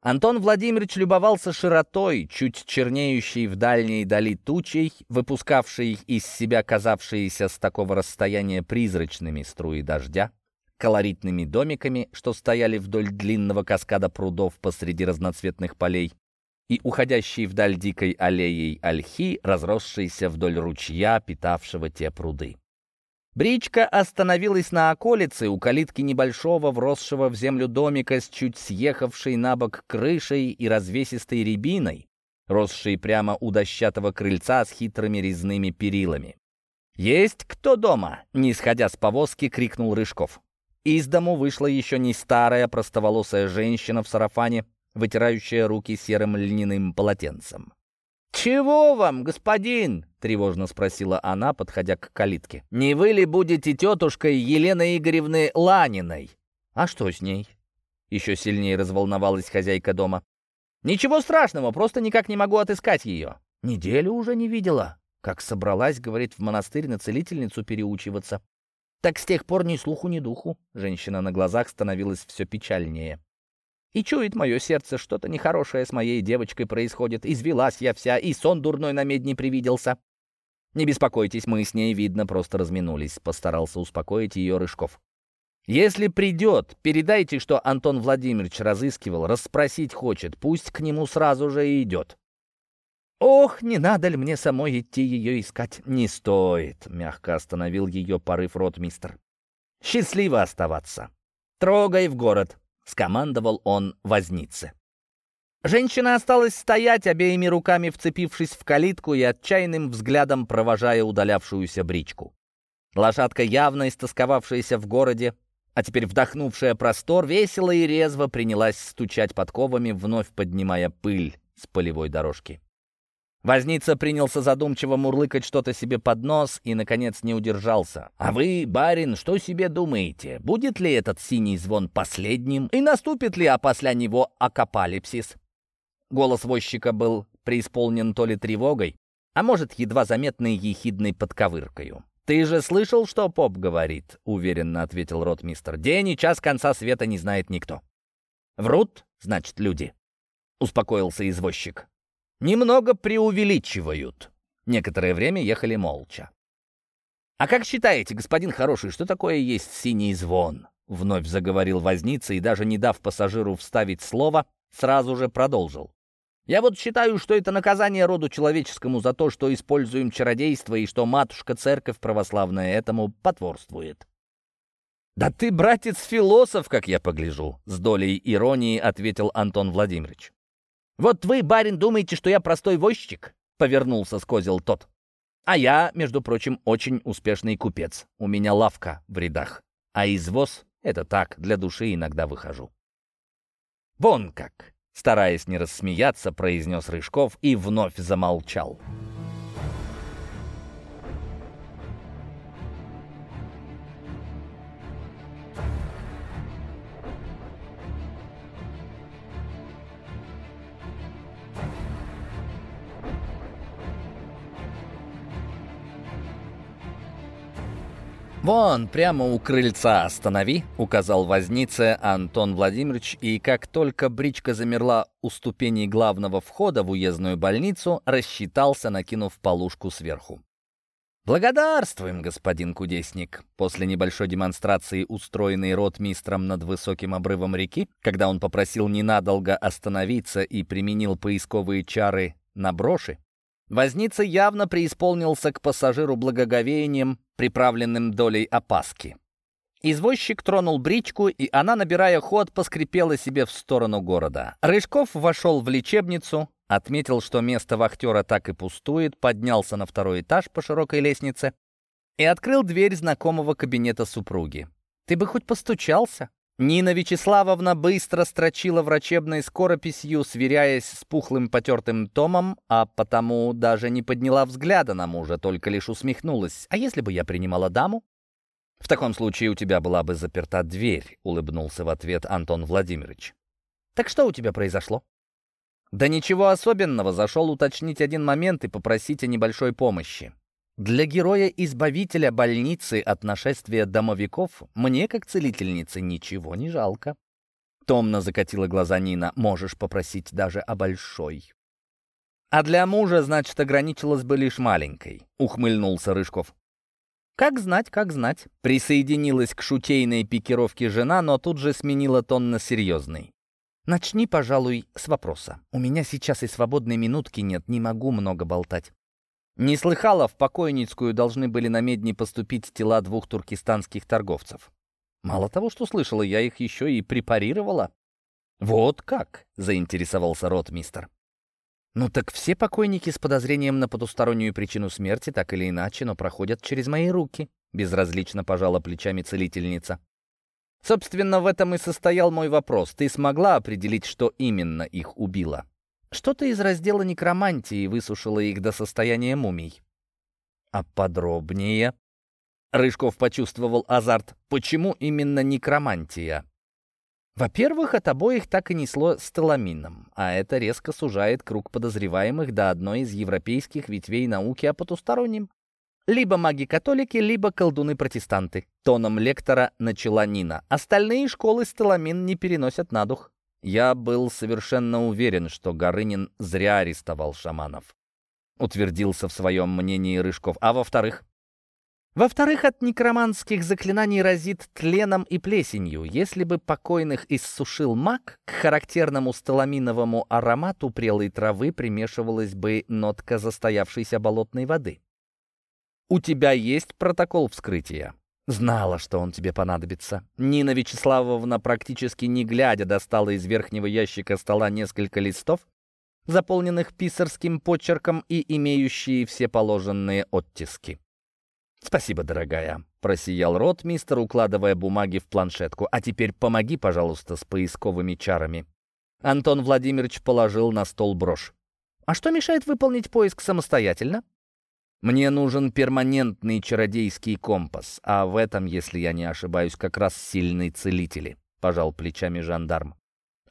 Антон Владимирович любовался широтой, чуть чернеющей в дальней дали тучей, выпускавшей из себя казавшиеся с такого расстояния призрачными струи дождя, колоритными домиками, что стояли вдоль длинного каскада прудов посреди разноцветных полей, и уходящей вдаль дикой аллеей ольхи, разросшейся вдоль ручья, питавшего те пруды. Бричка остановилась на околице у калитки небольшого, вросшего в землю домика с чуть съехавшей на бок крышей и развесистой рябиной, росшей прямо у дощатого крыльца с хитрыми резными перилами. «Есть кто дома?» — не сходя с повозки, крикнул Рыжков. Из дому вышла еще не старая простоволосая женщина в сарафане, вытирающая руки серым льняным полотенцем. «Чего вам, господин?» — тревожно спросила она, подходя к калитке. «Не вы ли будете тетушкой Елены Игоревны Ланиной?» «А что с ней?» Еще сильнее разволновалась хозяйка дома. «Ничего страшного, просто никак не могу отыскать ее. Неделю уже не видела. Как собралась, говорит, в монастырь на целительницу переучиваться. Так с тех пор ни слуху, ни духу». Женщина на глазах становилась все печальнее. И чует мое сердце, что-то нехорошее с моей девочкой происходит. Извелась я вся, и сон дурной на медне привиделся. Не беспокойтесь, мы с ней, видно, просто разминулись. Постарался успокоить ее Рыжков. Если придет, передайте, что Антон Владимирович разыскивал, расспросить хочет. Пусть к нему сразу же и идет. «Ох, не надо ли мне самой идти ее искать?» «Не стоит», — мягко остановил ее порыв ротмистр. «Счастливо оставаться. Трогай в город. — скомандовал он вознице. Женщина осталась стоять, обеими руками вцепившись в калитку и отчаянным взглядом провожая удалявшуюся бричку. Лошадка, явно истосковавшаяся в городе, а теперь вдохнувшая простор, весело и резво принялась стучать подковами, вновь поднимая пыль с полевой дорожки. Возница принялся задумчиво мурлыкать что-то себе под нос и, наконец, не удержался. «А вы, барин, что себе думаете? Будет ли этот синий звон последним? И наступит ли, а после него акапалипсис?» Голос возчика был преисполнен то ли тревогой, а может, едва заметной ехидной подковыркою. «Ты же слышал, что поп говорит?» — уверенно ответил ротмистер. «День и час конца света не знает никто». «Врут, значит, люди», — успокоился извозчик. Немного преувеличивают. Некоторое время ехали молча. «А как считаете, господин хороший, что такое есть синий звон?» Вновь заговорил возница и, даже не дав пассажиру вставить слово, сразу же продолжил. «Я вот считаю, что это наказание роду человеческому за то, что используем чародейство и что матушка-церковь православная этому потворствует». «Да ты, братец-философ, как я погляжу!» — с долей иронии ответил Антон Владимирович. «Вот вы, барин, думаете, что я простой возчик?» — повернулся с козел тот. «А я, между прочим, очень успешный купец. У меня лавка в рядах. А извоз — это так, для души иногда выхожу». «Вон как!» — стараясь не рассмеяться, произнес Рыжков и вновь замолчал. «Вон «Вон, прямо у крыльца останови», — указал вознице Антон Владимирович, и как только бричка замерла у ступеней главного входа в уездную больницу, рассчитался, накинув полушку сверху. «Благодарствуем, господин кудесник!» После небольшой демонстрации, устроенной ротмистром над высоким обрывом реки, когда он попросил ненадолго остановиться и применил поисковые чары на броши, Возница явно преисполнился к пассажиру благоговением, приправленным долей опаски. Извозчик тронул бричку, и она, набирая ход, поскрипела себе в сторону города. Рыжков вошел в лечебницу, отметил, что место вахтера так и пустует, поднялся на второй этаж по широкой лестнице и открыл дверь знакомого кабинета супруги. «Ты бы хоть постучался?» Нина Вячеславовна быстро строчила врачебной скорописью, сверяясь с пухлым потертым томом, а потому даже не подняла взгляда на мужа, только лишь усмехнулась. «А если бы я принимала даму?» «В таком случае у тебя была бы заперта дверь», — улыбнулся в ответ Антон Владимирович. «Так что у тебя произошло?» «Да ничего особенного. Зашел уточнить один момент и попросить о небольшой помощи. Для героя-избавителя больницы от нашествия домовиков мне, как целительнице, ничего не жалко. Томно закатила глаза Нина. Можешь попросить даже о большой. А для мужа, значит, ограничилась бы лишь маленькой, ухмыльнулся Рыжков. Как знать, как знать. Присоединилась к шутейной пикировке жена, но тут же сменила тон на серьезный. Начни, пожалуй, с вопроса. У меня сейчас и свободной минутки нет, не могу много болтать. Не слыхала, в покойницкую должны были на медне поступить тела двух туркестанских торговцев. Мало того, что слышала, я их еще и препарировала. «Вот как?» — заинтересовался ротмистер. «Ну так все покойники с подозрением на потустороннюю причину смерти так или иначе, но проходят через мои руки», — безразлично пожала плечами целительница. «Собственно, в этом и состоял мой вопрос. Ты смогла определить, что именно их убило?» Что-то из раздела некромантии высушило их до состояния мумий. А подробнее? Рыжков почувствовал азарт. Почему именно некромантия? Во-первых, от обоих так и несло стеламином, а это резко сужает круг подозреваемых до одной из европейских ветвей науки о потустороннем. Либо маги-католики, либо колдуны-протестанты. Тоном лектора начала Нина. Остальные школы стеламин не переносят на дух. Я был совершенно уверен, что Горынин зря арестовал шаманов. Утвердился в своем мнении Рыжков. А во-вторых? Во-вторых, от некроманских заклинаний разит тленом и плесенью. Если бы покойных иссушил маг, к характерному сталаминовому аромату прелой травы примешивалась бы нотка застоявшейся болотной воды. «У тебя есть протокол вскрытия?» Знала, что он тебе понадобится. Нина Вячеславовна, практически не глядя, достала из верхнего ящика стола несколько листов, заполненных писарским почерком и имеющие все положенные оттиски. «Спасибо, дорогая», — просиял рот мистер, укладывая бумаги в планшетку. «А теперь помоги, пожалуйста, с поисковыми чарами». Антон Владимирович положил на стол брошь. «А что мешает выполнить поиск самостоятельно?» Мне нужен перманентный чародейский компас, а в этом, если я не ошибаюсь, как раз сильные целители», — пожал плечами жандарм.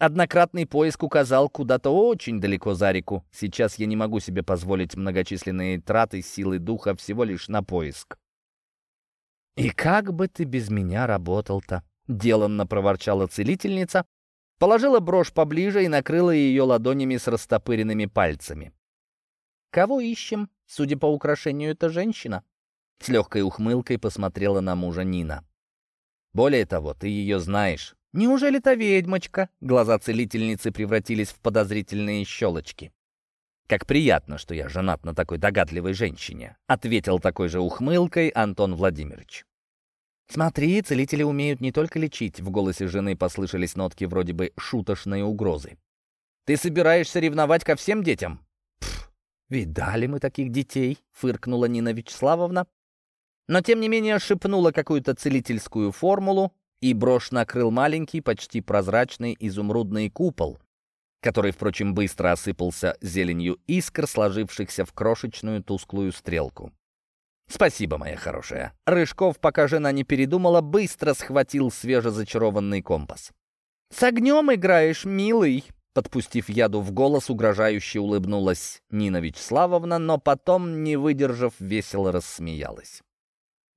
Однократный поиск указал куда-то очень далеко за реку. Сейчас я не могу себе позволить многочисленные траты силы духа всего лишь на поиск. «И как бы ты без меня работал-то?» — деланно проворчала целительница, положила брошь поближе и накрыла ее ладонями с растопыренными пальцами. «Кого ищем?» Судя по украшению, это женщина. С легкой ухмылкой посмотрела на мужа Нина. Более того, ты ее знаешь. Неужели та ведьмочка? Глаза целительницы превратились в подозрительные щелочки. «Как приятно, что я женат на такой догадливой женщине», ответил такой же ухмылкой Антон Владимирович. «Смотри, целители умеют не только лечить», в голосе жены послышались нотки вроде бы шуточной угрозы. «Ты собираешься ревновать ко всем детям?» «Видали мы таких детей», — фыркнула Нина Вячеславовна. Но, тем не менее, шепнула какую-то целительскую формулу, и брошь накрыл маленький, почти прозрачный изумрудный купол, который, впрочем, быстро осыпался зеленью искр, сложившихся в крошечную тусклую стрелку. «Спасибо, моя хорошая». Рыжков, пока жена не передумала, быстро схватил свежезачарованный компас. «С огнем играешь, милый!» Подпустив яду в голос, угрожающе улыбнулась Нина Вячеславовна, но потом, не выдержав, весело рассмеялась.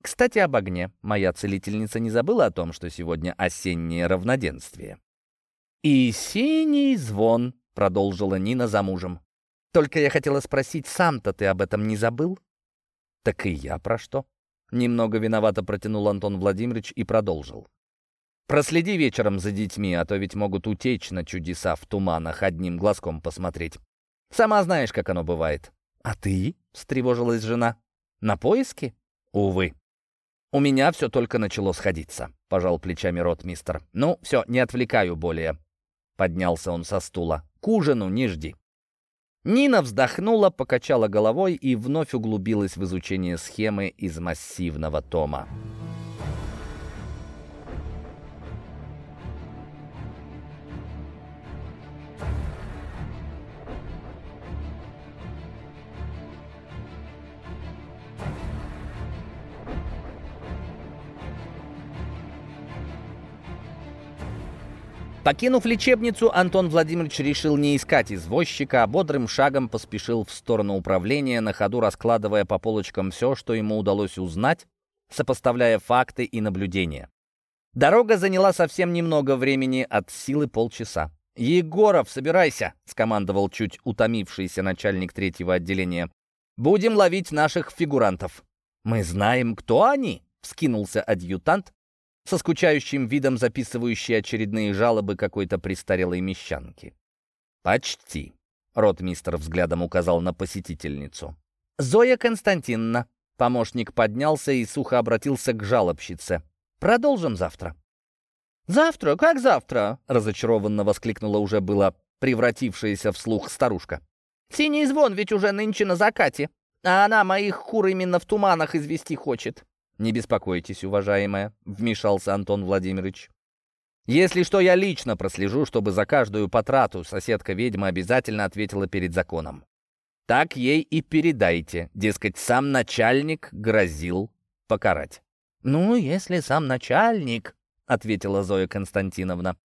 Кстати, об огне. Моя целительница не забыла о том, что сегодня осеннее равноденствие. «И синий звон», — продолжила Нина за мужем. «Только я хотела спросить, сам-то ты об этом не забыл?» «Так и я про что?» Немного виновато протянул Антон Владимирович и продолжил. Проследи вечером за детьми, а то ведь могут утечь на чудеса в туманах, одним глазком посмотреть. Сама знаешь, как оно бывает. А ты? — встревожилась жена. На поиски? Увы. У меня все только начало сходиться, — пожал плечами ротмистер. Ну, все, не отвлекаю более. Поднялся он со стула. К ужину не жди. Нина вздохнула, покачала головой и вновь углубилась в изучение схемы из массивного тома. Покинув лечебницу, Антон Владимирович решил не искать извозчика, а бодрым шагом поспешил в сторону управления, на ходу раскладывая по полочкам все, что ему удалось узнать, сопоставляя факты и наблюдения. Дорога заняла совсем немного времени, от силы полчаса. «Егоров, собирайся!» — скомандовал чуть утомившийся начальник третьего отделения. «Будем ловить наших фигурантов». «Мы знаем, кто они!» — вскинулся адъютант, со скучающим видом записывающий очередные жалобы какой-то престарелой мещанки. «Почти», — ротмистр взглядом указал на посетительницу. «Зоя Константиновна». Помощник поднялся и сухо обратился к жалобщице. «Продолжим завтра». «Завтра? Как завтра?» — разочарованно воскликнула уже была превратившаяся в слух старушка. «Синий звон ведь уже нынче на закате, а она моих кур именно в туманах извести хочет». «Не беспокойтесь, уважаемая», — вмешался Антон Владимирович. «Если что, я лично прослежу, чтобы за каждую потрату соседка-ведьма обязательно ответила перед законом. Так ей и передайте, дескать, сам начальник грозил покарать». «Ну, если сам начальник», — ответила Зоя Константиновна.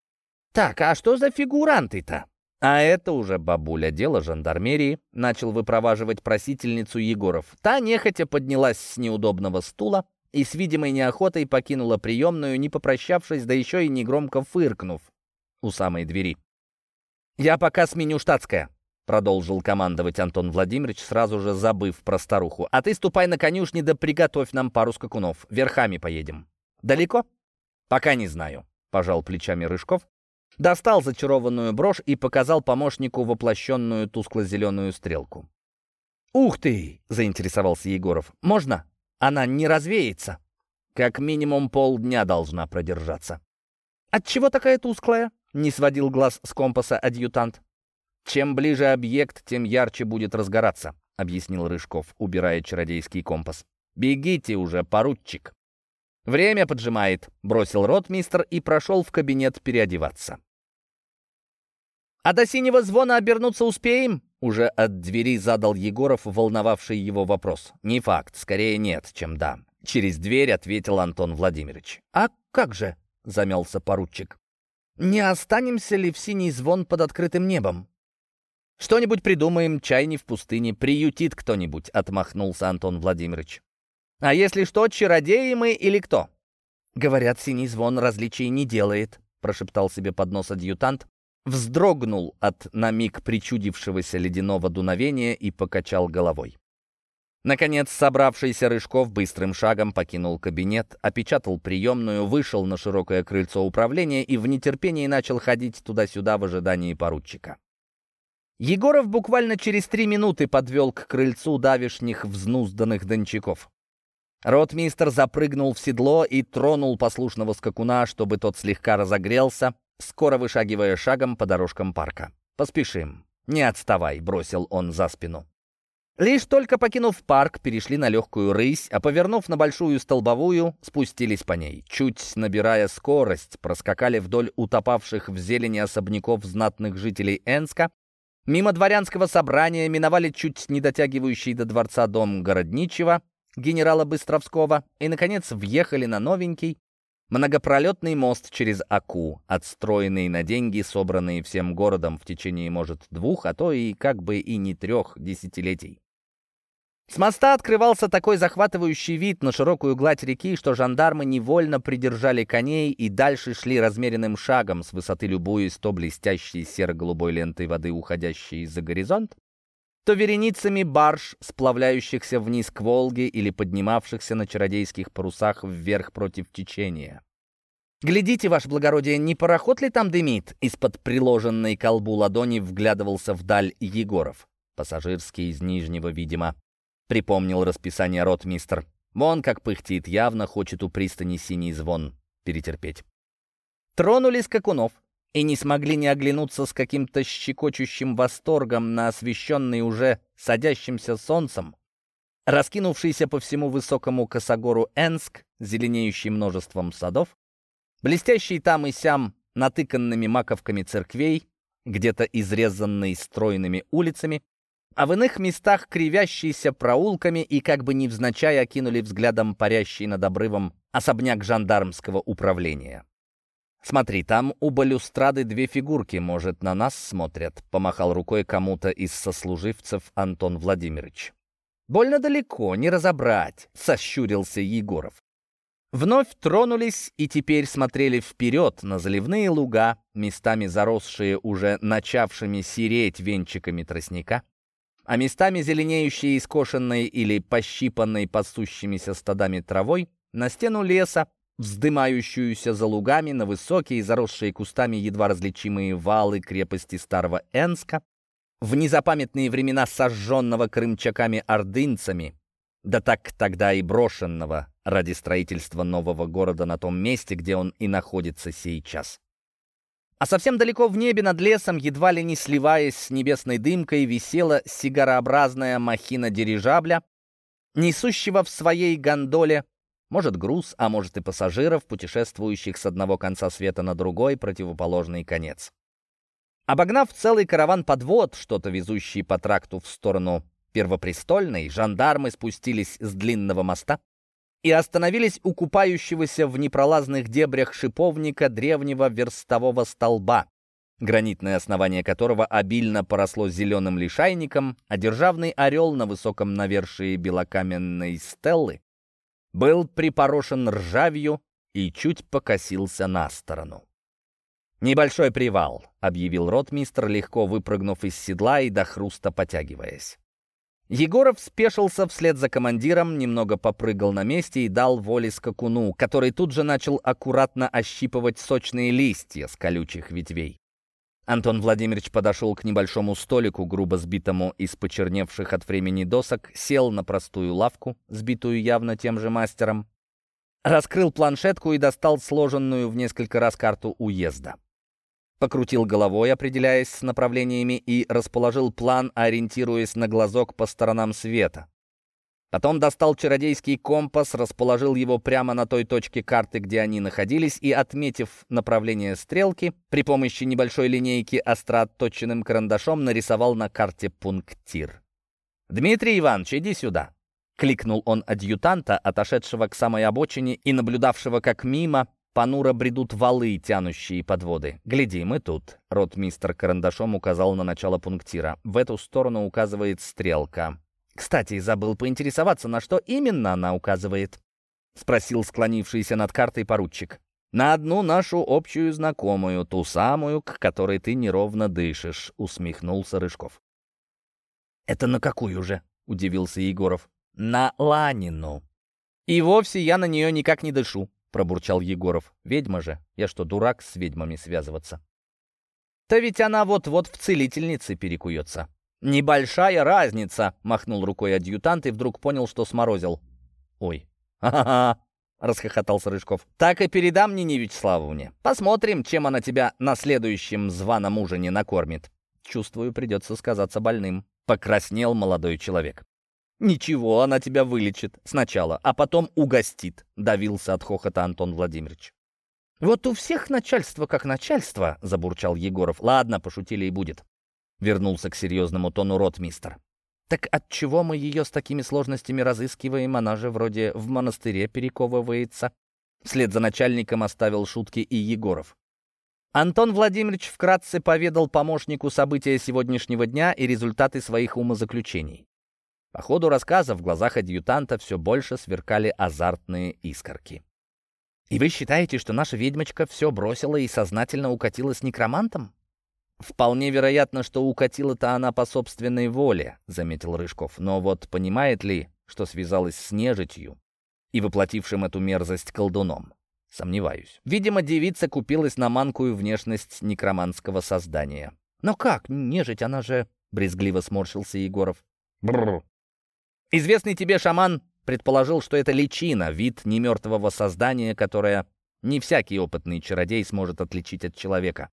«Так, а что за фигуранты-то?» А это уже бабуля, дело жандармерии, начал выпроваживать просительницу Егоров. Та нехотя поднялась с неудобного стула, и с видимой неохотой покинула приемную, не попрощавшись, да еще и негромко фыркнув у самой двери. «Я пока сменю штатское», — продолжил командовать Антон Владимирович, сразу же забыв про старуху. «А ты ступай на конюшни да приготовь нам пару скакунов. Верхами поедем». «Далеко?» «Пока не знаю», — пожал плечами Рыжков. Достал зачарованную брошь и показал помощнику воплощенную тускло-зеленую стрелку. «Ух ты!» — заинтересовался Егоров. «Можно?» Она не развеется. Как минимум полдня должна продержаться. «Отчего такая тусклая?» — не сводил глаз с компаса адъютант. «Чем ближе объект, тем ярче будет разгораться», — объяснил Рыжков, убирая чародейский компас. «Бегите уже, поручик». «Время поджимает», — бросил ротмистр и прошел в кабинет переодеваться. «А до синего звона обернуться успеем?» Уже от двери задал Егоров волновавший его вопрос. «Не факт, скорее нет, чем да». Через дверь ответил Антон Владимирович. «А как же?» — замялся поручик. «Не останемся ли в синий звон под открытым небом?» «Что-нибудь придумаем, чай не в пустыне, приютит кто-нибудь», — отмахнулся Антон Владимирович. «А если что, чародеи мы или кто?» «Говорят, синий звон различий не делает», — прошептал себе под нос адъютант, вздрогнул от на миг причудившегося ледяного дуновения и покачал головой. Наконец, собравшийся Рыжков быстрым шагом покинул кабинет, опечатал приемную, вышел на широкое крыльцо управления и в нетерпении начал ходить туда-сюда в ожидании поручика. Егоров буквально через три минуты подвел к крыльцу давишних взнузданных дончаков. Ротмистер запрыгнул в седло и тронул послушного скакуна, чтобы тот слегка разогрелся, скоро вышагивая шагом по дорожкам парка. «Поспешим. Не отставай», — бросил он за спину. Лишь только покинув парк, перешли на легкую рысь, а повернув на большую столбовую, спустились по ней. Чуть набирая скорость, проскакали вдоль утопавших в зелени особняков знатных жителей Энска, мимо дворянского собрания миновали чуть не дотягивающий до дворца дом Городничего, генерала Быстровского, и, наконец, въехали на новенький, Многопролетный мост через Аку, отстроенный на деньги, собранные всем городом в течение, может, двух, а то и как бы и не трех десятилетий. С моста открывался такой захватывающий вид на широкую гладь реки, что жандармы невольно придержали коней и дальше шли размеренным шагом с высоты любуясь то блестящей серо-голубой лентой воды, уходящей за горизонт, то вереницами барж, сплавляющихся вниз к Волге или поднимавшихся на чародейских парусах вверх против течения. «Глядите, ваше благородие, не пароход ли там дымит?» Из-под приложенной колбу ладони вглядывался вдаль Егоров. Пассажирский из Нижнего, видимо. Припомнил расписание ротмистр. Вон как пыхтит, явно хочет у пристани синий звон перетерпеть. Тронули скакунов и не смогли не оглянуться с каким-то щекочущим восторгом на освещенный уже садящимся солнцем, раскинувшийся по всему высокому косогору Энск, зеленеющий множеством садов, блестящий там и сям натыканными маковками церквей, где-то изрезанный стройными улицами, а в иных местах кривящийся проулками и как бы невзначай окинули взглядом парящий над обрывом особняк жандармского управления. «Смотри, там у балюстрады две фигурки, может, на нас смотрят», — помахал рукой кому-то из сослуживцев Антон Владимирович. «Больно далеко, не разобрать», — сощурился Егоров. Вновь тронулись и теперь смотрели вперед на заливные луга, местами заросшие уже начавшими сереть венчиками тростника, а местами зеленеющие искошенной или пощипанной пасущимися стадами травой, на стену леса, вздымающуюся за лугами на высокие, заросшие кустами едва различимые валы крепости старого Энска, В незапамятные времена сожженного крымчаками-ордынцами, да так тогда и брошенного ради строительства нового города на том месте, где он и находится сейчас. А совсем далеко в небе над лесом, едва ли не сливаясь с небесной дымкой, висела сигарообразная махина дирижабля, несущего в своей гондоле, может, груз, а может и пассажиров, путешествующих с одного конца света на другой, противоположный конец. Обогнав целый караван подвод, что-то везущий по тракту в сторону Первопрестольной, жандармы спустились с длинного моста и остановились у купающегося в непролазных дебрях шиповника древнего верстового столба, гранитное основание которого обильно поросло зеленым лишайником, а державный орел на высоком навершии белокаменной стеллы был припорошен ржавью и чуть покосился на сторону. «Небольшой привал», — объявил ротмистр, легко выпрыгнув из седла и до хруста потягиваясь. Егоров спешился вслед за командиром, немного попрыгал на месте и дал воли скакуну, который тут же начал аккуратно ощипывать сочные листья с колючих ветвей. Антон Владимирович подошел к небольшому столику, грубо сбитому из почерневших от времени досок, сел на простую лавку, сбитую явно тем же мастером, раскрыл планшетку и достал сложенную в несколько раз карту уезда. Покрутил головой, определяясь с направлениями, и расположил план, ориентируясь на глазок по сторонам света. Потом достал чародейский компас, расположил его прямо на той точке карты, где они находились, и, отметив направление стрелки, при помощи небольшой линейки остро отточенным карандашом нарисовал на карте пунктир. «Дмитрий Иванович, иди сюда!» — кликнул он адъютанта, отошедшего к самой обочине и наблюдавшего, как мимо понуро бредут валы, тянущие подводы. «Гляди, мы тут!» — ротмистр карандашом указал на начало пунктира. «В эту сторону указывает стрелка». Кстати, забыл поинтересоваться, на что именно она указывает. Спросил склонившийся над картой поручик. «На одну нашу общую знакомую, ту самую, к которой ты неровно дышишь», — усмехнулся Рыжков. «Это на какую же?» — удивился Егоров. «На Ланину». «И вовсе я на нее никак не дышу», — пробурчал Егоров. «Ведьма же. Я что, дурак с ведьмами связываться?» «Да ведь она вот-вот в целительнице перекуется». «Небольшая разница», — махнул рукой адъютант и вдруг понял, что сморозил. «Ой, ха-ха-ха», — расхохотался Рыжков. «Так и передам Нине Вячеславовне. Посмотрим, чем она тебя на следующем званом ужине накормит. Чувствую, придется сказаться больным». Покраснел молодой человек. «Ничего, она тебя вылечит сначала, а потом угостит», — давился от хохота Антон Владимирович. «Вот у всех начальство как начальство», — забурчал Егоров. «Ладно, пошутили и будет. Вернулся к серьезному тону ротмистер. «Так отчего мы ее с такими сложностями разыскиваем? Она же вроде в монастыре перековывается». Вслед за начальником оставил шутки и Егоров. Антон Владимирович вкратце поведал помощнику события сегодняшнего дня и результаты своих умозаключений. По ходу рассказа в глазах адъютанта все больше сверкали азартные искорки. «И вы считаете, что наша ведьмочка все бросила и сознательно укатила с некромантом?» «Вполне вероятно, что укатила-то она по собственной воле», — заметил Рыжков. «Но вот понимает ли, что связалась с нежитью и воплотившим эту мерзость колдуном? Сомневаюсь. Видимо, девица купилась на манкую внешность некроманского создания». «Но как? Нежить, она же...» — брезгливо сморщился Егоров. «Бррр. Известный тебе шаман предположил, что это личина, вид немертвого создания, которое не всякий опытный чародей сможет отличить от человека.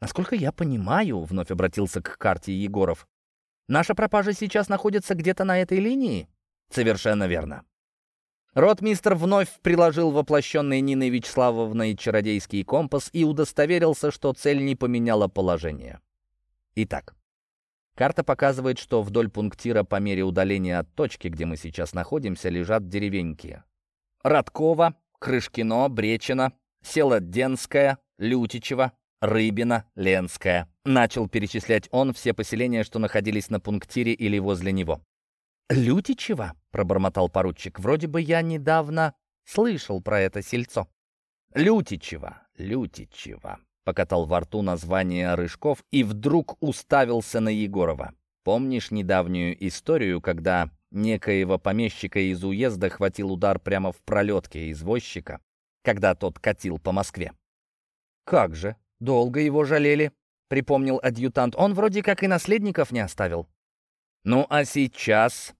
«Насколько я понимаю», — вновь обратился к карте Егоров, «наша пропажа сейчас находится где-то на этой линии?» «Совершенно верно». Ротмистр вновь приложил воплощенный Ниной Вячеславовной чародейский компас и удостоверился, что цель не поменяла положение. Итак, карта показывает, что вдоль пунктира по мере удаления от точки, где мы сейчас находимся, лежат деревеньки. Радкова, Крышкино, Бречина, Селоденская, Лютичево, Рыбина, Ленская. Начал перечислять он все поселения, что находились на пунктире или возле него. «Лютичева?» — пробормотал поручик. «Вроде бы я недавно слышал про это сельцо». «Лютичева, Лютичева», — покатал во рту название Рыжков и вдруг уставился на Егорова. «Помнишь недавнюю историю, когда некоего помещика из уезда хватил удар прямо в пролетке извозчика, когда тот катил по Москве?» «Как же?» Долго его жалели. — припомнил адъютант. «Он вроде как и наследников не оставил». «Ну а сейчас...»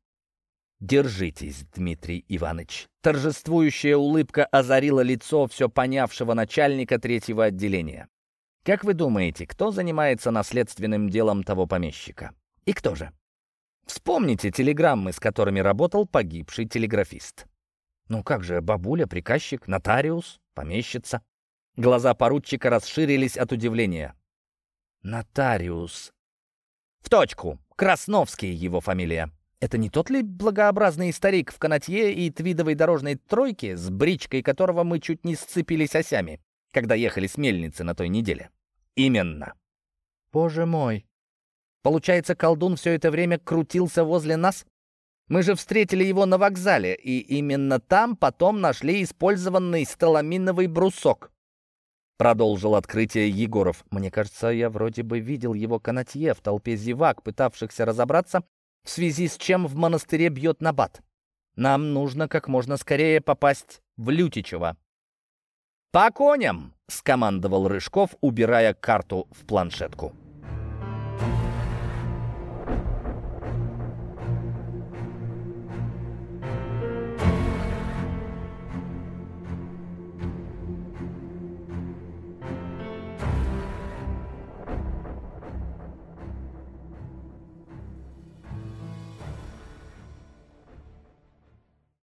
«Держитесь, Дмитрий Иванович». Торжествующая улыбка озарила лицо все понявшего начальника третьего отделения. «Как вы думаете, кто занимается наследственным делом того помещика? И кто же?» Вспомните телеграммы, с которыми работал погибший телеграфист. Ну как же, бабуля, приказчик, нотариус, помещица. Глаза поручика расширились от удивления. Нотариус. В точку. Красновский его фамилия. Это не тот ли благообразный старик в канатье и твидовой дорожной тройке, с бричкой которого мы чуть не сцепились осями, когда ехали с мельницы на той неделе? Именно. Боже мой. Получается, колдун все это время крутился возле нас? Мы же встретили его на вокзале, и именно там потом нашли использованный сталаминовый брусок. Продолжил открытие Егоров. Мне кажется, я вроде бы видел его канатье в толпе зевак, пытавшихся разобраться, в связи с чем в монастыре бьет набат. Нам нужно как можно скорее попасть в Лютичево. «По коням!» — скомандовал Рыжков, убирая карту в планшетку.